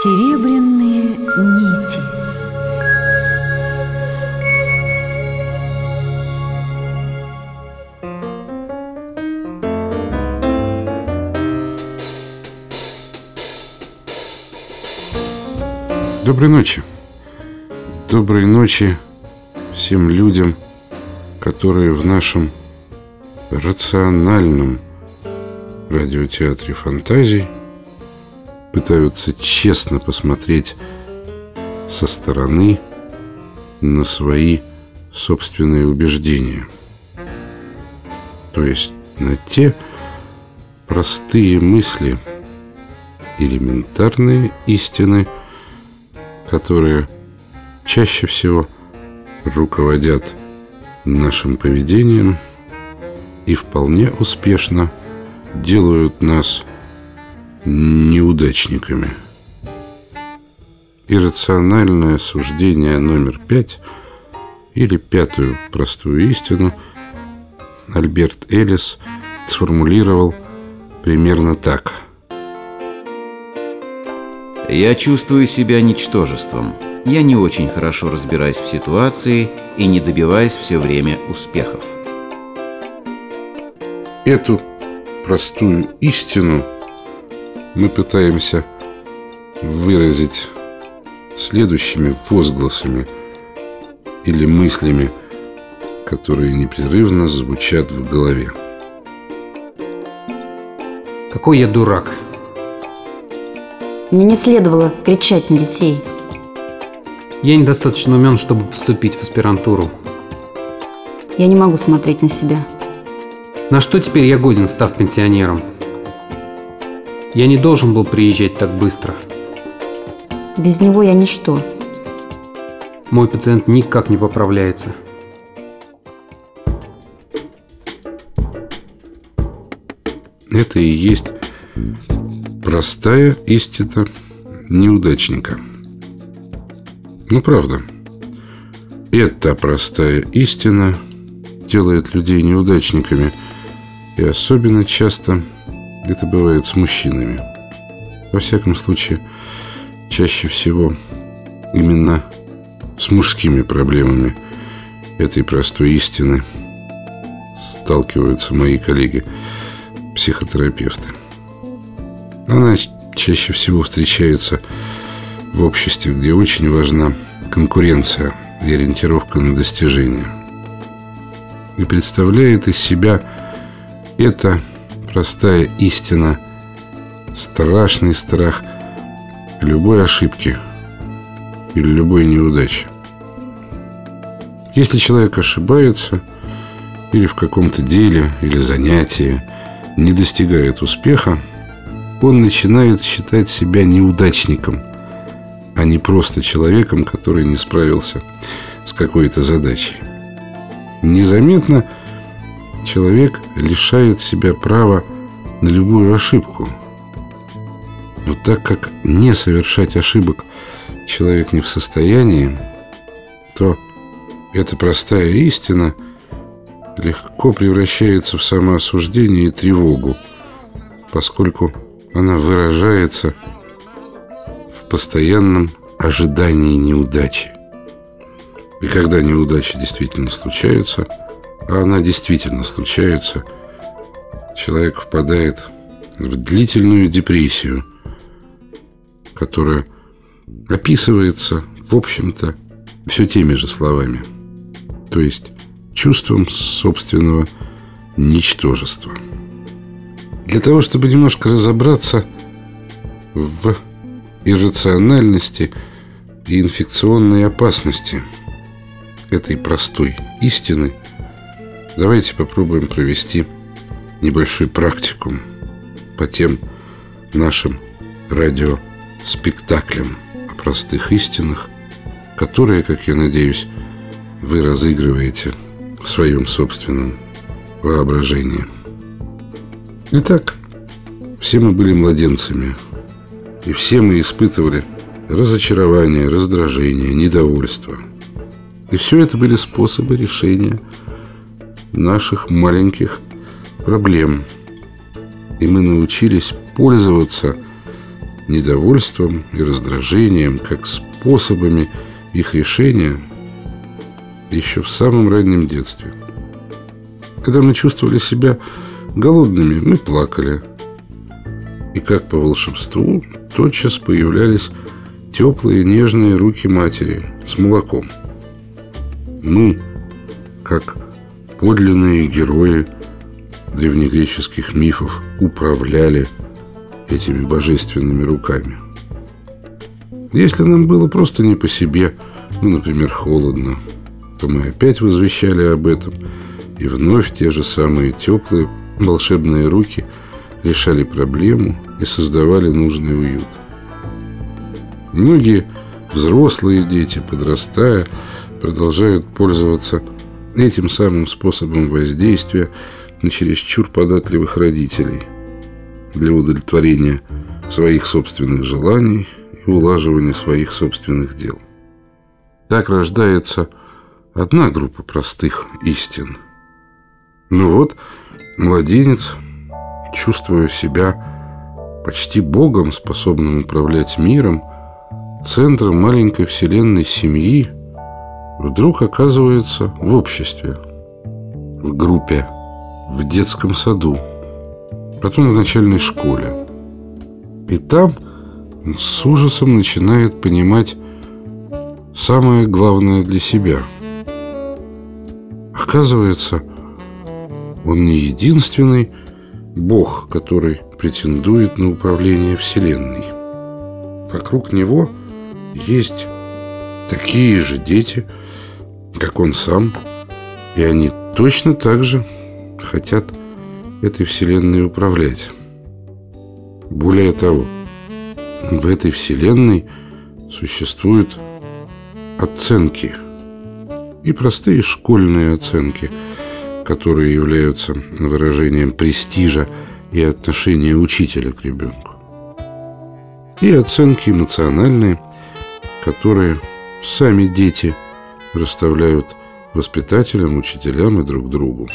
Серебряные нити Доброй ночи. Доброй ночи всем людям, которые в нашем рациональном радиотеатре фантазий пытаются честно посмотреть со стороны на свои собственные убеждения. То есть на те простые мысли, элементарные истины, которые чаще всего руководят нашим поведением и вполне успешно делают нас неудачниками. Иррациональное суждение номер пять или пятую простую истину Альберт Эллис сформулировал примерно так. Я чувствую себя ничтожеством. Я не очень хорошо разбираюсь в ситуации и не добиваюсь все время успехов. Эту простую истину мы пытаемся выразить следующими возгласами или мыслями, которые непрерывно звучат в голове. Какой я дурак. Мне не следовало кричать на детей. Я недостаточно умен, чтобы поступить в аспирантуру. Я не могу смотреть на себя. На что теперь я годен, став пенсионером? Я не должен был приезжать так быстро. Без него я ничто. Мой пациент никак не поправляется. Это и есть простая истина неудачника. Ну, правда. Эта простая истина делает людей неудачниками. И особенно часто это бывает с мужчинами. Во всяком случае, чаще всего именно с мужскими проблемами этой простой истины сталкиваются мои коллеги-психотерапевты. Она чаще всего встречается в обществе, где очень важна конкуренция и ориентировка на достижения. И представляет из себя это простая истина, страшный страх любой ошибки или любой неудачи. Если человек ошибается или в каком-то деле или занятии не достигает успеха, он начинает считать себя неудачником, а не просто человеком, который не справился с какой-то задачей. Незаметно человек лишает себя права на любую ошибку. Но так как не совершать ошибок человек не в состоянии, то эта простая истина легко превращается в самоосуждение и тревогу, поскольку она выражается в постоянном ожидании неудачи. И когда неудачи действительно случаются, а она действительно случается, человек впадает в длительную депрессию, которая описывается, в общем-то, все теми же словами, то есть чувством собственного ничтожества. Для того, чтобы немножко разобраться в иррациональности и инфекционной опасности этой простой истины, давайте попробуем провести небольшой практикум по тем нашим радиоспектаклям о простых истинах, которые, как я надеюсь, вы разыгрываете в своем собственном воображении. Итак, все мы были младенцами, и все мы испытывали разочарование, раздражение, недовольство. И все это были способы решения наших маленьких проблем. И мы научились пользоваться недовольством и раздражением, как способами их решения еще в самом раннем детстве. Когда мы чувствовали себя голодными, мы плакали. И как по волшебству тотчас появлялись теплые нежные руки матери с молоком. Мы, как подлинные герои древнегреческих мифов, управляли этими божественными руками. Если нам было просто не по себе, ну, например, холодно, то мы опять возвещали об этом, и вновь те же самые теплые волшебные руки решали проблему и создавали нужный уют. Многие взрослые дети, подрастая, продолжают пользоваться этим самым способом воздействия на чересчур податливых родителей для удовлетворения своих собственных желаний и улаживания своих собственных дел. Так рождается одна группа простых истин. Ну вот, младенец, чувствуя себя почти Богом, способным управлять миром, центром маленькой вселенной семьи, вдруг оказывается в обществе, в группе, в детском саду, потом в начальной школе. И там он с ужасом начинает понимать самое главное для себя. Оказывается, он не единственный Бог, который претендует на управление Вселенной. Вокруг него есть такие же дети, как он сам, и они точно так же хотят этой Вселенной управлять. Более того, в этой Вселенной существуют оценки и простые школьные оценки, которые являются выражением престижа и отношения учителя к ребенку. И оценки эмоциональные, которые сами дети расставляют воспитателям, учителям и друг другу.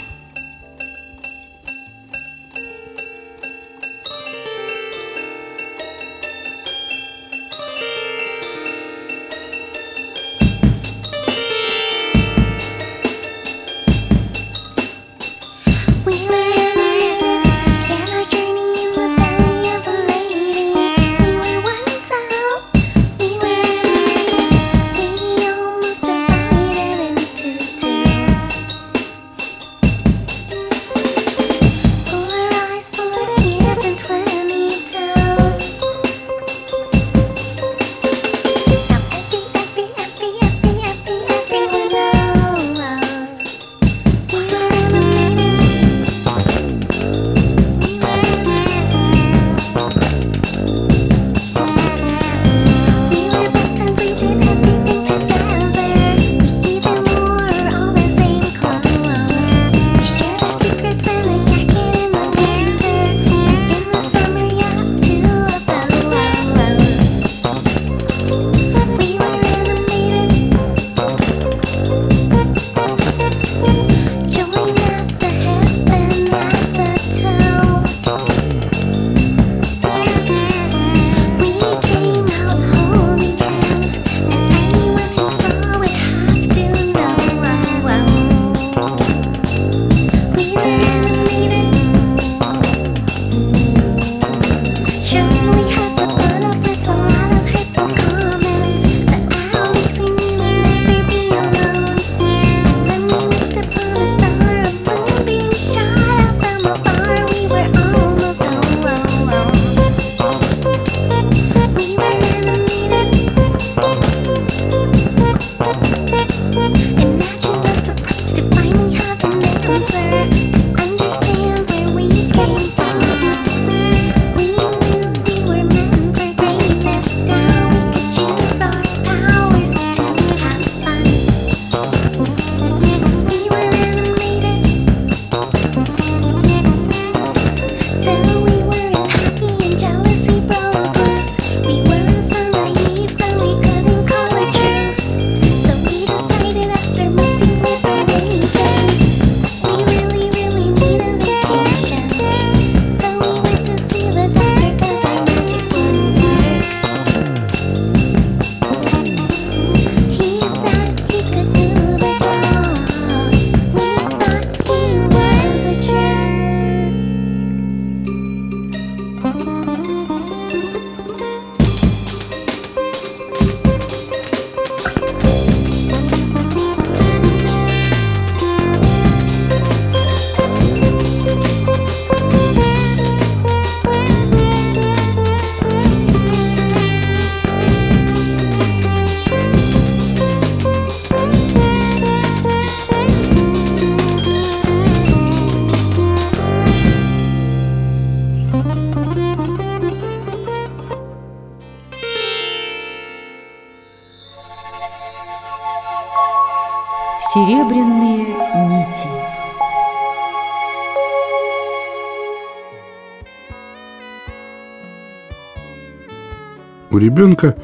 У ребенка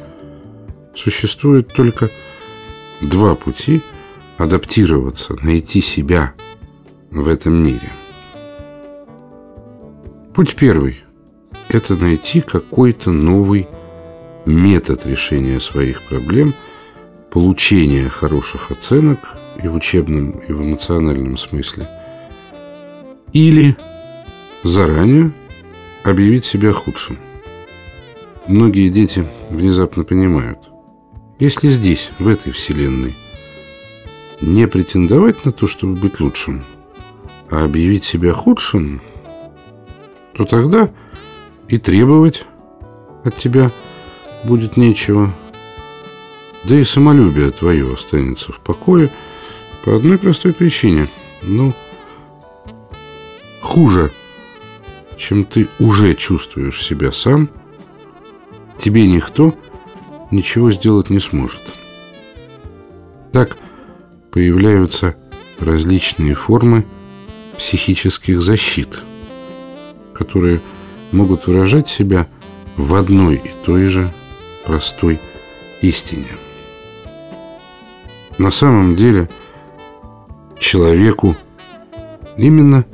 существует только два пути адаптироваться, найти себя в этом мире. Путь первый – это найти какой-то новый метод решения своих проблем, получения хороших оценок и в учебном, и в эмоциональном смысле. Или заранее объявить себя худшим. Многие дети внезапно понимают, если здесь, в этой вселенной, не претендовать на то, чтобы быть лучшим, а объявить себя худшим, то тогда и требовать от тебя будет нечего. Да и самолюбие твое останется в покое по одной простой причине. Ну, хуже, чем ты уже чувствуешь себя сам, тебе никто ничего сделать не сможет. Так появляются различные формы психических защит, которые могут выражать себя в одной и той же простой истине. На самом деле человеку именно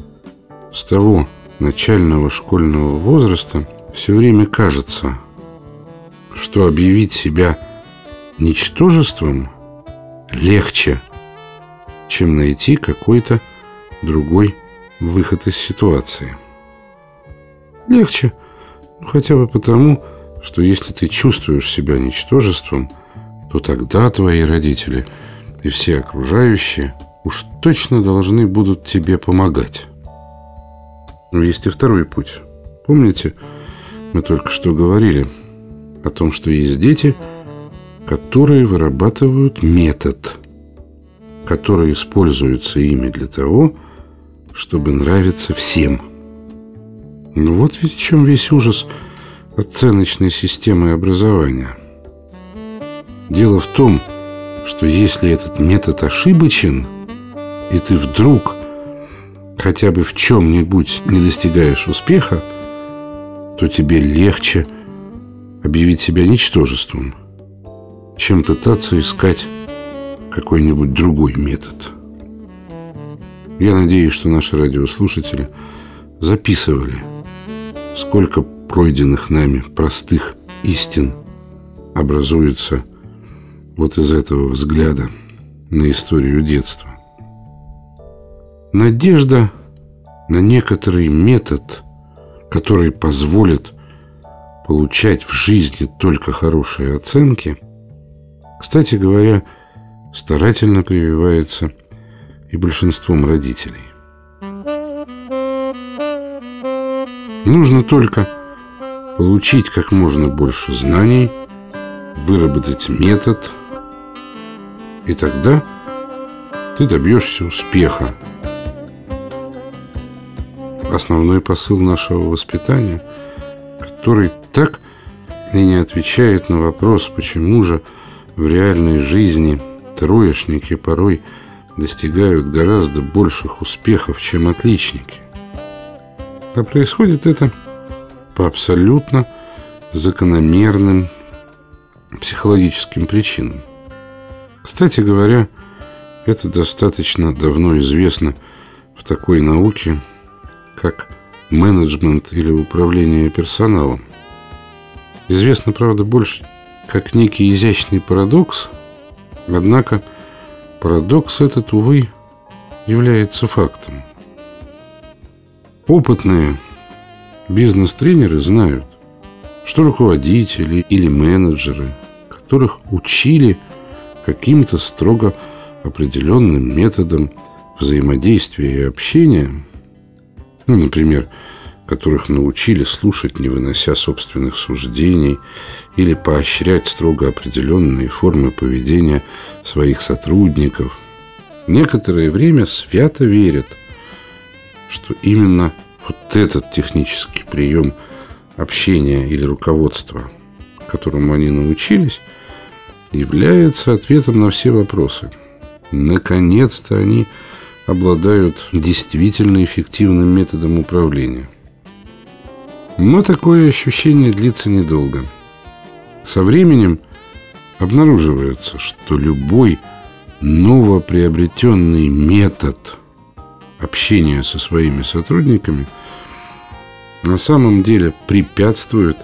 с того начального школьного возраста все время кажется, что объявить себя ничтожеством легче, чем найти какой-то другой выход из ситуации. Легче, ну, хотя бы потому, что если ты чувствуешь себя ничтожеством, то тогда твои родители и все окружающие уж точно должны будут тебе помогать. Но есть и второй путь. Помните, мы только что говорили о том, что есть дети, которые вырабатывают метод, который используется ими для того, чтобы нравиться всем. Ну вот ведь в чем весь ужас оценочной системы образования. Дело в том, что если этот метод ошибочен, и ты вдруг хотя бы в чем-нибудь не достигаешь успеха, то тебе легче объявить себя ничтожеством, чем пытаться искать какой-нибудь другой метод. Я надеюсь, что наши радиослушатели записывали, сколько пройденных нами простых истин образуется вот из этого взгляда на историю детства. Надежда на некоторый метод, который позволит получать в жизни только хорошие оценки, кстати говоря, старательно прививается и большинством родителей. Нужно только получить как можно больше знаний, выработать метод, и тогда ты добьешься успеха. Основной посыл нашего воспитания, который так и не отвечает на вопрос, почему же в реальной жизни троечники порой достигают гораздо больших успехов, чем отличники. А происходит это по абсолютно закономерным психологическим причинам. Кстати говоря, это достаточно давно известно в такой науке, как менеджмент или управление персоналом. Известно, правда, больше как некий изящный парадокс, однако парадокс этот, увы, является фактом. Опытные Бизнес-тренеры знают, что руководители или менеджеры, которых учили каким-то строго определенным методом взаимодействия и общения, ну, например, которых научили слушать, не вынося собственных суждений, или поощрять строго определенные формы поведения своих сотрудников, некоторое время свято верят, что именно вот этот технический прием общения или руководства, которому они научились, является ответом на все вопросы. Наконец-то они обладают действительно эффективным методом управления. Но такое ощущение длится недолго. Со временем обнаруживается, что любой новоприобретенный метод общения со своими сотрудниками на самом деле препятствует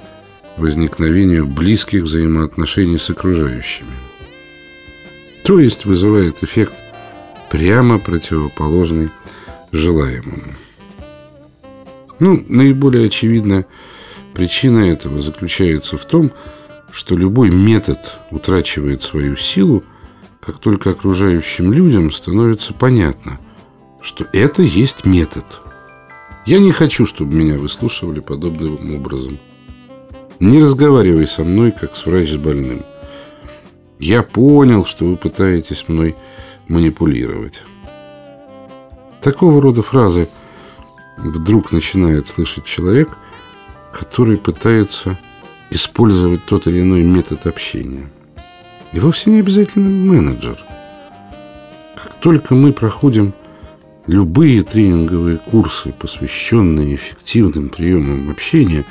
возникновению близких взаимоотношений с окружающими. То есть вызывает эффект прямо противоположный желаемому. Ну, наиболее очевидная причина этого заключается в том, что любой метод утрачивает свою силу, как только окружающим людям становится понятно, что это есть метод. Я не хочу, чтобы меня выслушивали подобным образом. Не разговаривай со мной, как с врач с больным. Я понял, что вы пытаетесь мной манипулировать. Такого рода фразы – вдруг начинает слышать человек, который пытается использовать тот или иной метод общения. И вовсе не обязательно менеджер. Как только мы проходим любые тренинговые курсы, посвященные эффективным приемам общения,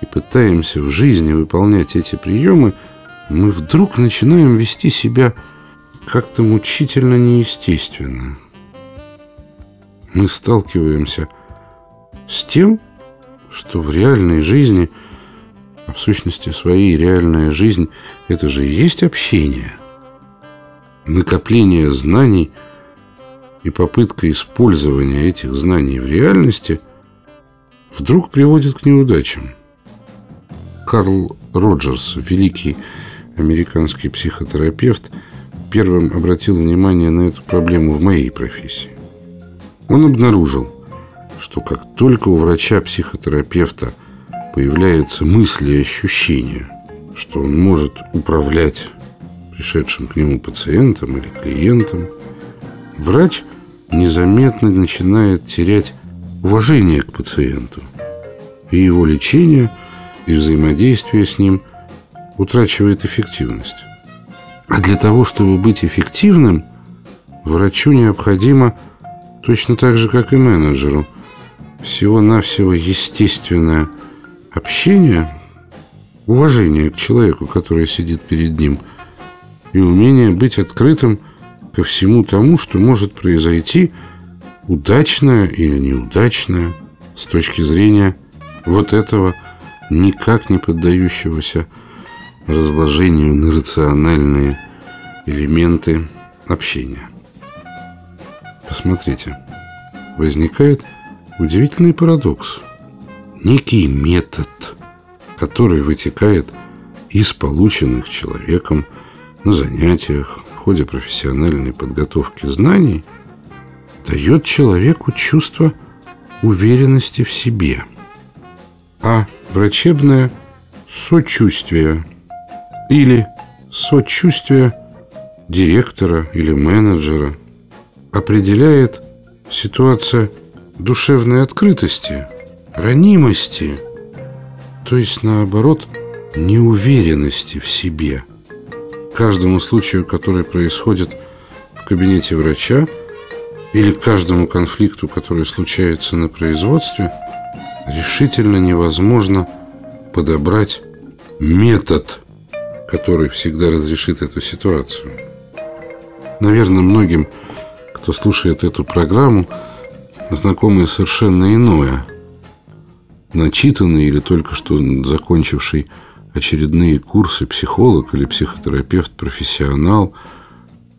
и пытаемся в жизни выполнять эти приемы, мы вдруг начинаем вести себя как-то мучительно неестественно. Мы сталкиваемся с с тем, что в реальной жизни, а в сущности своей реальная жизнь, это же и есть общение. Накопление знаний и попытка использования этих знаний в реальности вдруг приводит к неудачам. Карл Роджерс, великий американский психотерапевт, первым обратил внимание на эту проблему в моей профессии. Он обнаружил, что как только у врача-психотерапевта появляются мысли и ощущения, что он может управлять пришедшим к нему пациентом или клиентом, врач незаметно начинает терять уважение к пациенту, и его лечение и взаимодействие с ним утрачивает эффективность. А для того, чтобы быть эффективным, врачу необходимо, точно так же, как и менеджеру, всего-навсего естественное общение, уважение к человеку, который сидит перед ним, и умение быть открытым ко всему тому, что может произойти удачное или неудачное с точки зрения вот этого никак не поддающегося разложению на рациональные элементы общения. Посмотрите, возникает Удивительный парадокс. Некий метод, который вытекает из полученных человеком на занятиях, в ходе профессиональной подготовки знаний, дает человеку чувство уверенности в себе. А врачебное сочувствие или сочувствие директора или менеджера определяет ситуация душевной открытости, ранимости, то есть, наоборот, неуверенности в себе. Каждому случаю, который происходит в кабинете врача, или каждому конфликту, который случается на производстве, решительно невозможно подобрать метод, который всегда разрешит эту ситуацию. Наверное, многим, кто слушает эту программу, знакомый совершенно иное. Начитанный или только что закончивший очередные курсы психолог или психотерапевт-профессионал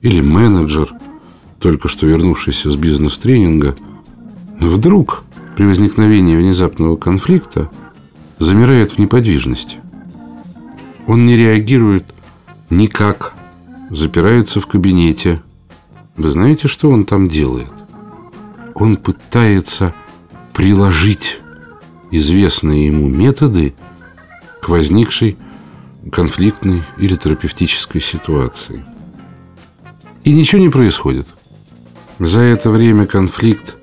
или менеджер, только что вернувшийся с бизнес-тренинга, вдруг при возникновении внезапного конфликта замирает в неподвижности. Он не реагирует никак, запирается в кабинете. Вы знаете, что он там делает? Он пытается приложить известные ему методы к возникшей конфликтной или терапевтической ситуации. И ничего не происходит. За это время конфликт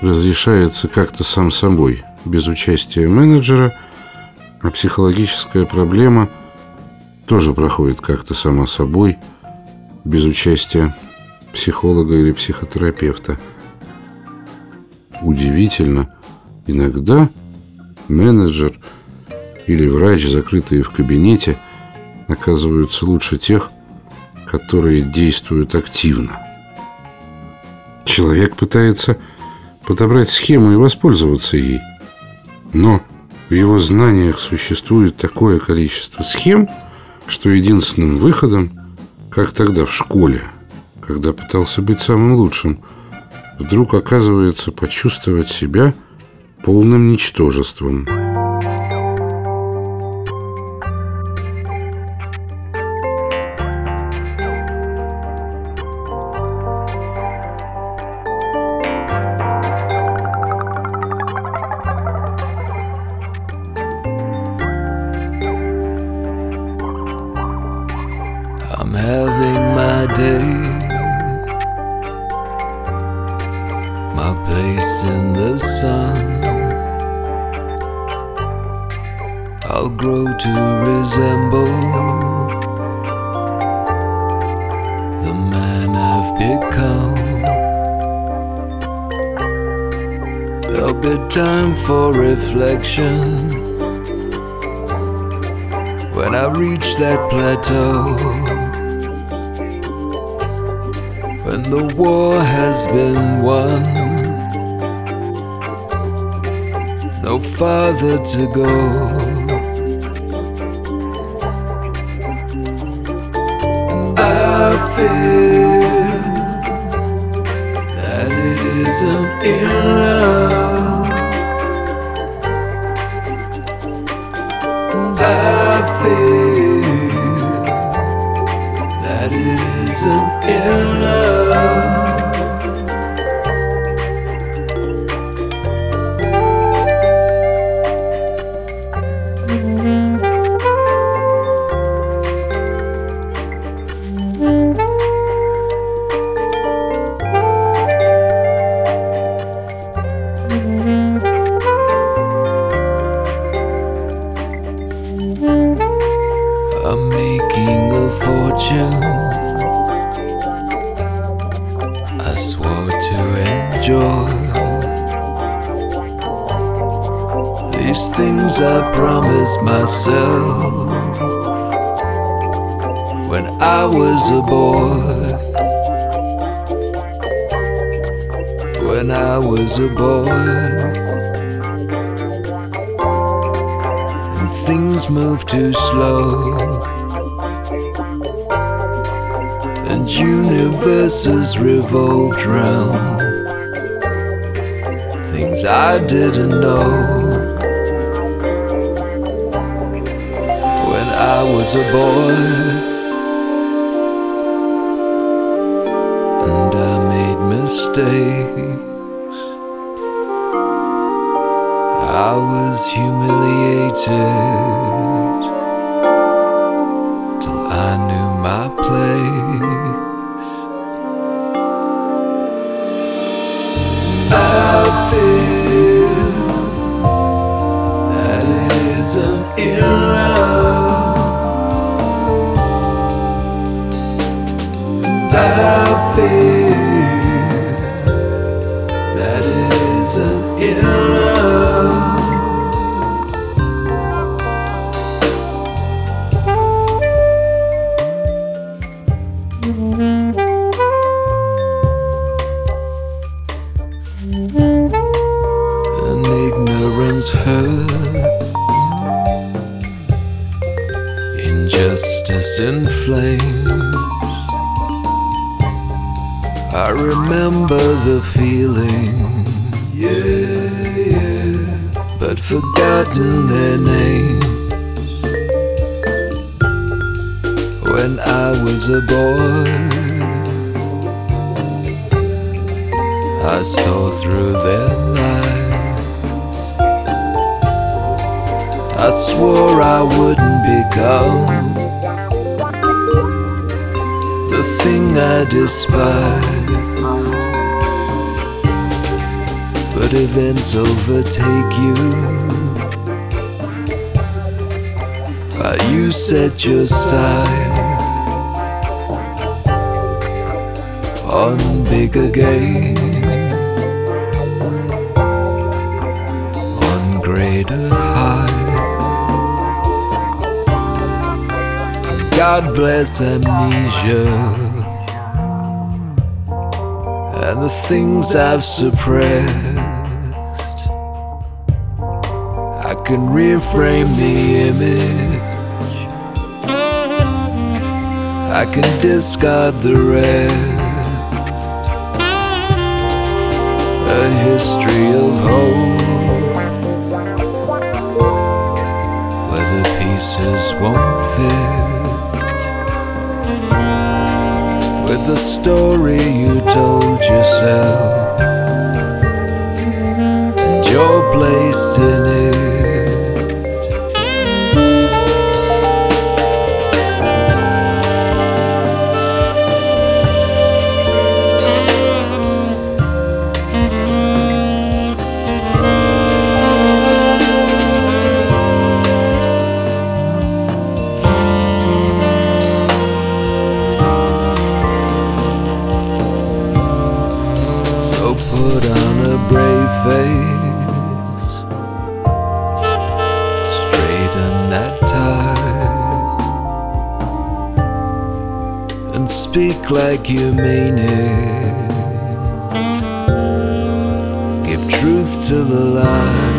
разрешается как-то сам собой, без участия менеджера, а психологическая проблема тоже проходит как-то сама собой, без участия психолога или психотерапевта. Удивительно, иногда менеджер или врач, закрытые в кабинете, оказываются лучше тех, которые действуют активно. Человек пытается подобрать схему и воспользоваться ей. Но в его знаниях существует такое количество схем, что единственным выходом, как тогда в школе, когда пытался быть самым лучшим, вдруг оказывается почувствовать себя полным ничтожеством. My place in the sun. I'll grow to resemble the man I've become. There'll be time for reflection when I reach that plateau. When the war has been won, no farther to go. I feel that it isn't enough. Fortune. I swore to enjoy these things I promised myself when I was a boy. When I was a boy. things move too slow. And universes revolved round things I didn't know. When I was a boy, and I made mistakes. That isn't enough. Forgotten their names. When I was a boy. I saw through their lies. I swore I wouldn't become the thing I despise. But events overtake you. You set your sights on bigger game, on greater heights. God bless amnesia and the things I've suppressed. I can reframe the image. I can discard the rest. A history of hope where the pieces won't fit with the story you told yourself and your place in it. Like you mean it. Give truth to the lie.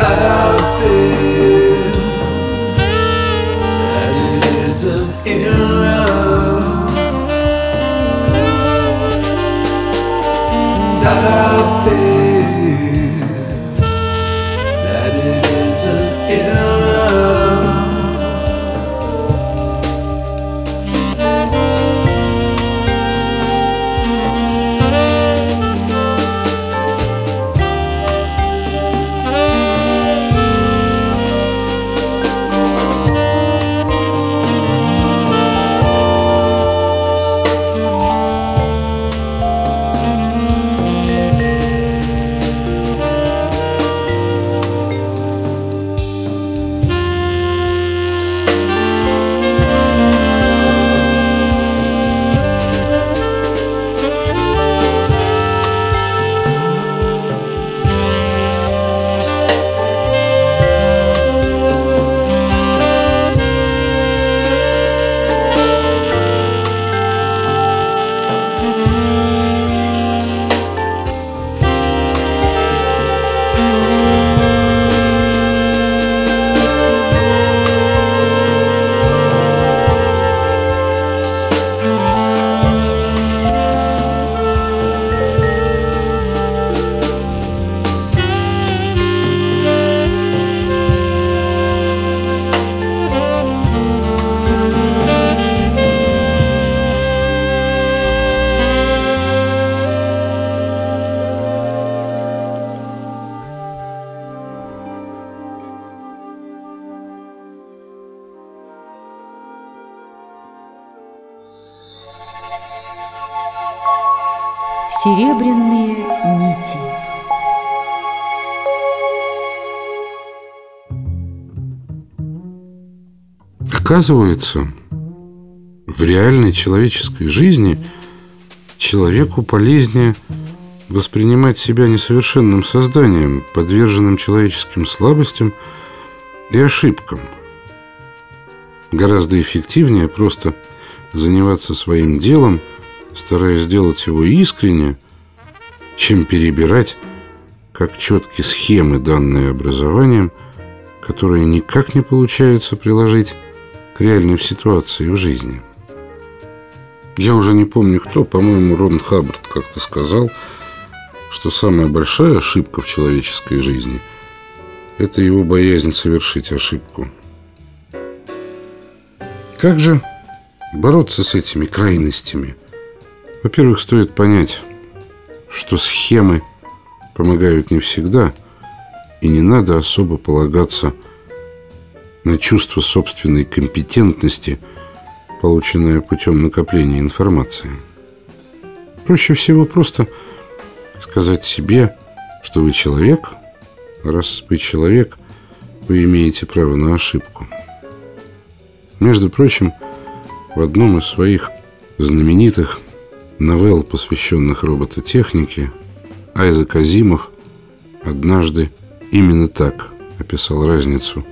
I feel that it isn't. I feel Оказывается, в реальной человеческой жизни человеку полезнее воспринимать себя несовершенным созданием, подверженным человеческим слабостям и ошибкам. Гораздо эффективнее просто заниматься своим делом, стараясь сделать его искренне, чем перебирать, как четкие схемы, данные образованием, которые никак не получается приложить реальной ситуации в жизни. Я уже не помню кто, по-моему, Рон Хаббард как-то сказал, что самая большая ошибка в человеческой жизни – это его боязнь совершить ошибку. Как же бороться с этими крайностями? Во-первых, стоит понять, что схемы помогают не всегда, и не надо особо полагаться на чувство собственной компетентности, полученное путем накопления информации. Проще всего просто сказать себе, что вы человек, раз вы человек, вы имеете право на ошибку. Между прочим, в одном из своих знаменитых новелл, посвященных робототехнике, Айзек Азимов однажды именно так описал разницу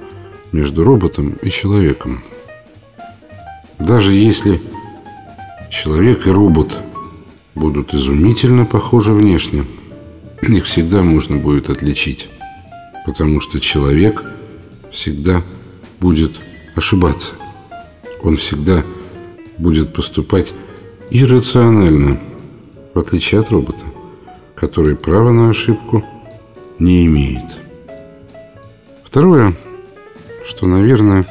между роботом и человеком. Даже если человек и робот будут изумительно похожи внешне, их всегда можно будет отличить, потому что человек всегда будет ошибаться. Он всегда будет поступать иррационально, в отличие от робота, который права на ошибку не имеет. Второе, что, наверное,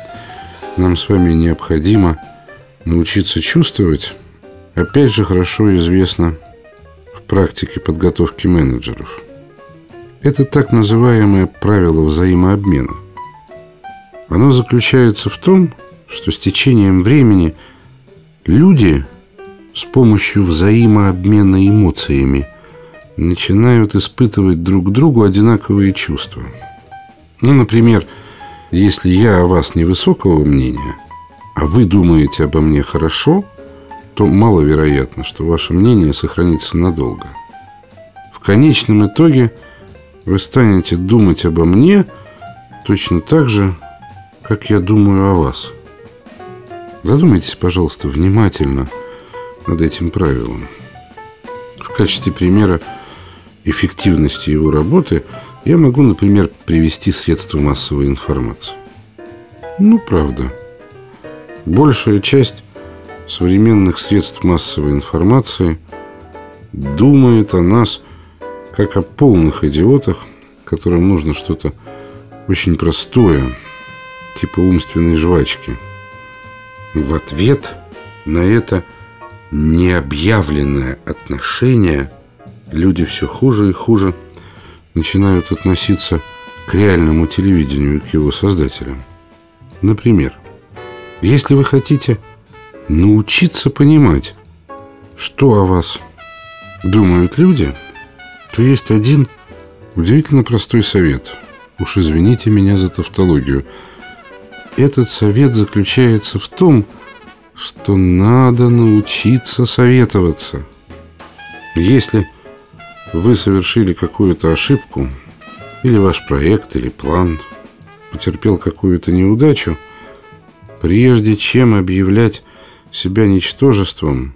нам с вами необходимо научиться чувствовать, опять же хорошо известно в практике подготовки менеджеров. Это так называемое правило взаимообмена. Оно заключается в том, что с течением времени люди с помощью взаимообмена эмоциями начинают испытывать друг другу одинаковые чувства. Ну, например, если я о вас невысокого мнения, а вы думаете обо мне хорошо, то маловероятно, что ваше мнение сохранится надолго. В конечном итоге вы станете думать обо мне точно так же, как я думаю о вас – Задумайтесь, пожалуйста, внимательно над этим правилом. В качестве примера эффективности его работы я могу, например, привести средства массовой информации. Ну, правда. Большая часть современных средств массовой информации думает о нас как о полных идиотах, которым нужно что-то очень простое, типа умственной жвачки – в ответ на это необъявленное отношение люди все хуже и хуже начинают относиться к реальному телевидению и к его создателям. Например, если вы хотите научиться понимать, что о вас думают люди, то есть один удивительно простой совет. Уж извините меня за тавтологию – этот совет заключается в том, что надо научиться советоваться. Если вы совершили какую-то ошибку, или ваш проект, или план потерпел какую-то неудачу, прежде чем объявлять себя ничтожеством,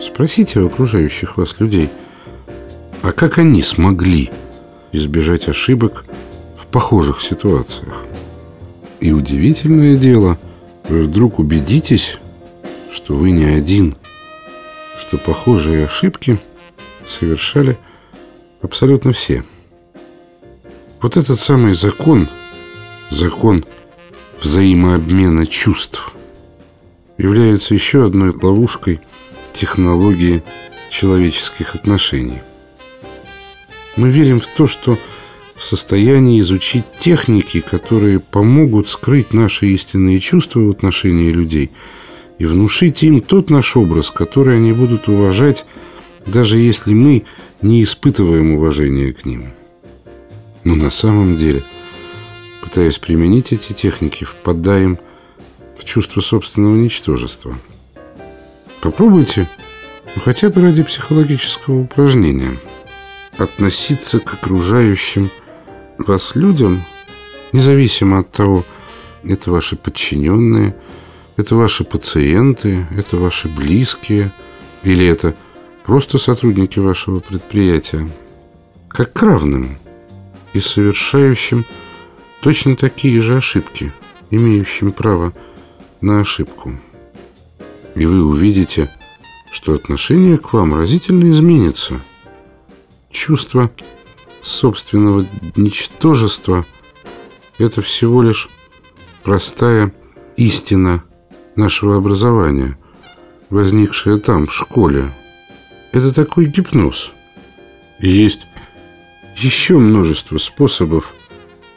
спросите у окружающих вас людей, а как они смогли избежать ошибок в похожих ситуациях? И удивительное дело, вы вдруг убедитесь, что вы не один, что похожие ошибки совершали абсолютно все. Вот этот самый закон, закон взаимообмена чувств, является еще одной ловушкой технологии человеческих отношений. Мы верим в то, что в состоянии изучить техники, которые помогут скрыть наши истинные чувства в отношении людей и внушить им тот наш образ, который они будут уважать, даже если мы не испытываем уважения к ним. Но на самом деле, пытаясь применить эти техники, впадаем в чувство собственного ничтожества. Попробуйте, ну, хотя бы ради психологического упражнения, относиться к окружающим вас людям, независимо от того, это ваши подчиненные, это ваши пациенты, это ваши близкие, или это просто сотрудники вашего предприятия, как к равным и совершающим точно такие же ошибки, имеющим право на ошибку. И вы увидите, что отношение к вам разительно изменится. Чувство собственного ничтожества – это всего лишь простая истина нашего образования, возникшая там, в школе. Это такой гипноз. Есть еще множество способов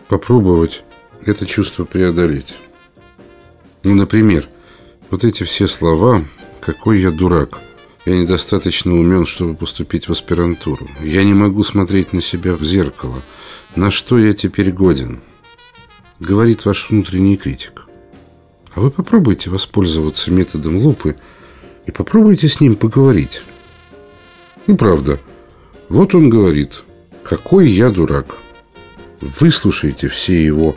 попробовать это чувство преодолеть. Ну, например, вот эти все слова «какой я дурак», я недостаточно умен, чтобы поступить в аспирантуру. Я не могу смотреть на себя в зеркало. На что я теперь годен? Говорит ваш внутренний критик. А вы попробуйте воспользоваться методом лупы и попробуйте с ним поговорить. Ну, правда. Вот он говорит, какой я дурак. Выслушайте все его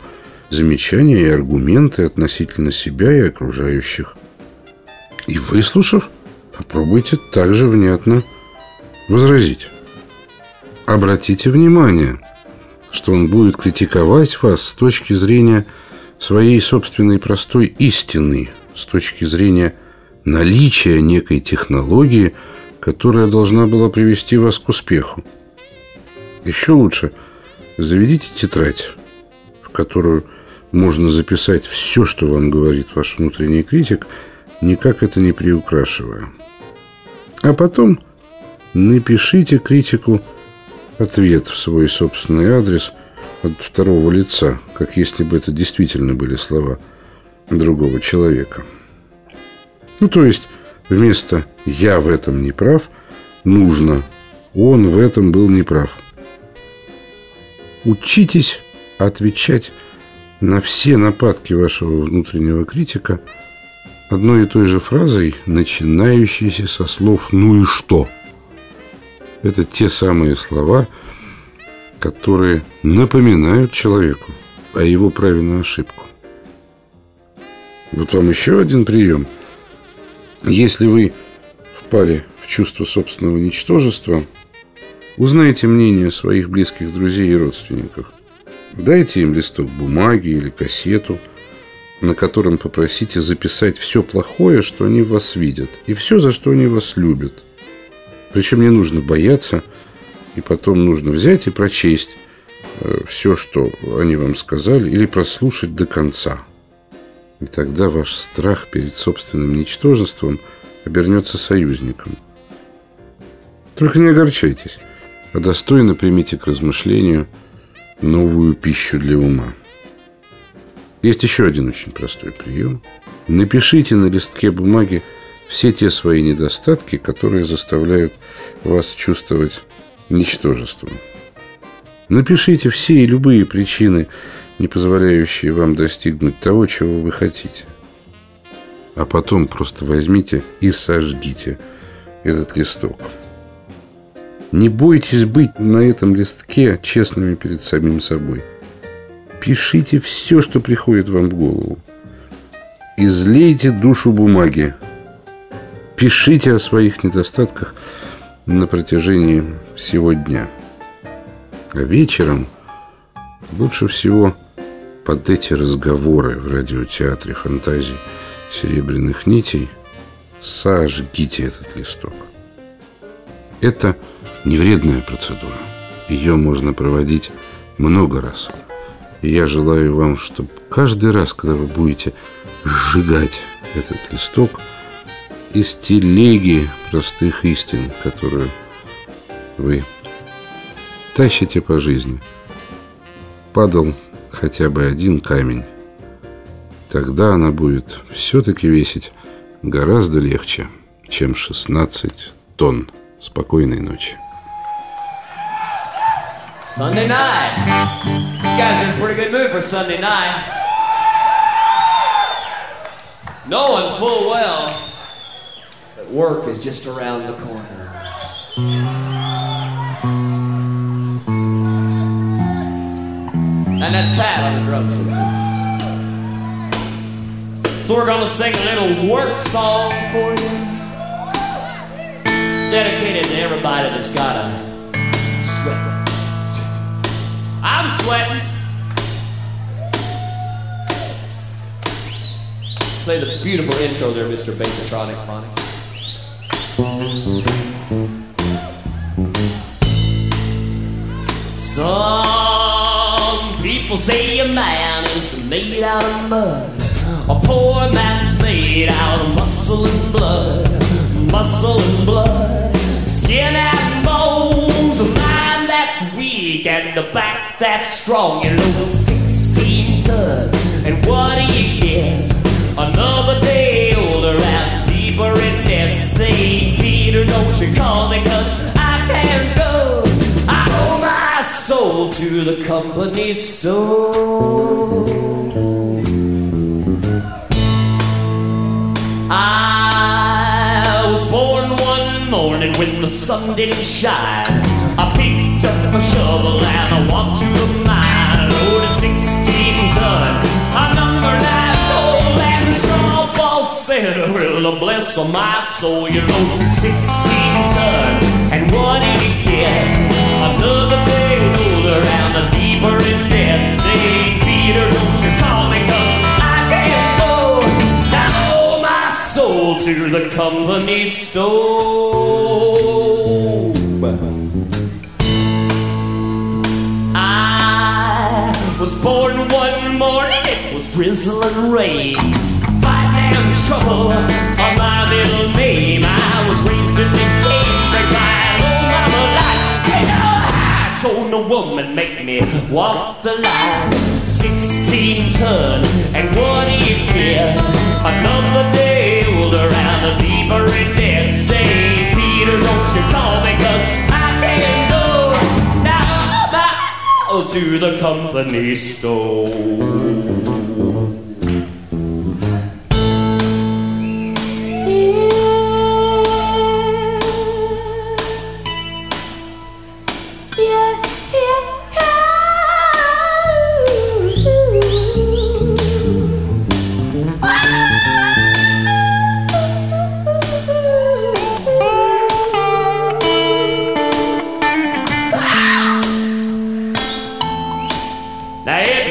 замечания и аргументы относительно себя и окружающих. И выслушав, попробуйте также внятно возразить. Обратите внимание, что он будет критиковать вас с точки зрения своей собственной простой истины, с точки зрения наличия некой технологии, которая должна была привести вас к успеху. Еще лучше заведите тетрадь, в которую можно записать все, что вам говорит ваш внутренний критик, никак это не приукрашивая. А потом напишите критику ответ в свой собственный адрес от второго лица, как если бы это действительно были слова другого человека. Ну, то есть, вместо «я в этом не прав» нужно «он в этом был неправ». Учитесь отвечать на все нападки вашего внутреннего критика одной и той же фразой, начинающейся со слов «ну и что?». Это те самые слова, которые напоминают человеку о его праве ошибку. Вот вам еще один прием. Если вы впали в чувство собственного ничтожества, узнайте мнение своих близких друзей и родственников. Дайте им листок бумаги или кассету, на котором попросите записать все плохое, что они в вас видят, и все, за что они вас любят. Причем не нужно бояться, и потом нужно взять и прочесть э, все, что они вам сказали, или прослушать до конца. И тогда ваш страх перед собственным ничтожеством обернется союзником. Только не огорчайтесь, а достойно примите к размышлению – новую пищу для ума. Есть еще один очень простой прием. Напишите на листке бумаги все те свои недостатки, которые заставляют вас чувствовать ничтожеством. Напишите все и любые причины, не позволяющие вам достигнуть того, чего вы хотите. А потом просто возьмите и сожгите этот листок. Не бойтесь быть на этом листке честными перед самим собой. Пишите все, что приходит вам в голову. Излейте душу бумаги. Пишите о своих недостатках на протяжении всего дня. А вечером лучше всего под эти разговоры в радиотеатре фантазий серебряных нитей сожгите этот листок. Это не вредная процедура. Ее можно проводить много раз. И я желаю вам, чтобы каждый раз, когда вы будете сжигать этот листок, из телеги простых истин, которую вы тащите по жизни, падал хотя бы один камень. Тогда она будет все-таки весить гораздо легче, чем 16 тонн. Спокойной ночи. Sunday night. You guys are in a pretty good mood for Sunday night. Knowing full well that work is just around the corner. That's Pat on the. So we're gonna sing a little work song for you. Dedicated to everybody that's got a sweat. I'm sweating. Play the beautiful intro there, Mr. Basotronic Phonic. People say a man is made out of mud. A poor man's made out of muscle and blood. Muscle and blood. Skin and bones. A mind that's weak and a back that's strong. You know, 16 ton. And what do you get? Another day older and deeper in debt. St. Peter, don't you call me, cause I can't go. I soul to the company store. I was born one morning when the sun didn't shine. I picked up my shovel and I walked to the mine. Loaded 16 ton, a number nine gold, and straw boss said, Well, bless my soul, you load 16 ton. And what did to the company store. I was born one morning, it was drizzling rain. Five man's trouble on my middle name. I was raised in the game, crying, oh mama, life. Hey, no, I told no woman, make me walk the line. 16 ton, and what do you get? Another day older and a deeper in debt. Say, Peter, don't you call me, cause I can't go. Now, my soul to the company store.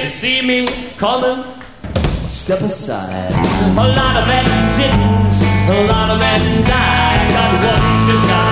You see me coming, step aside. A lot of men didn't, a lot of men died. Got one fist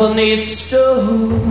balcony stove.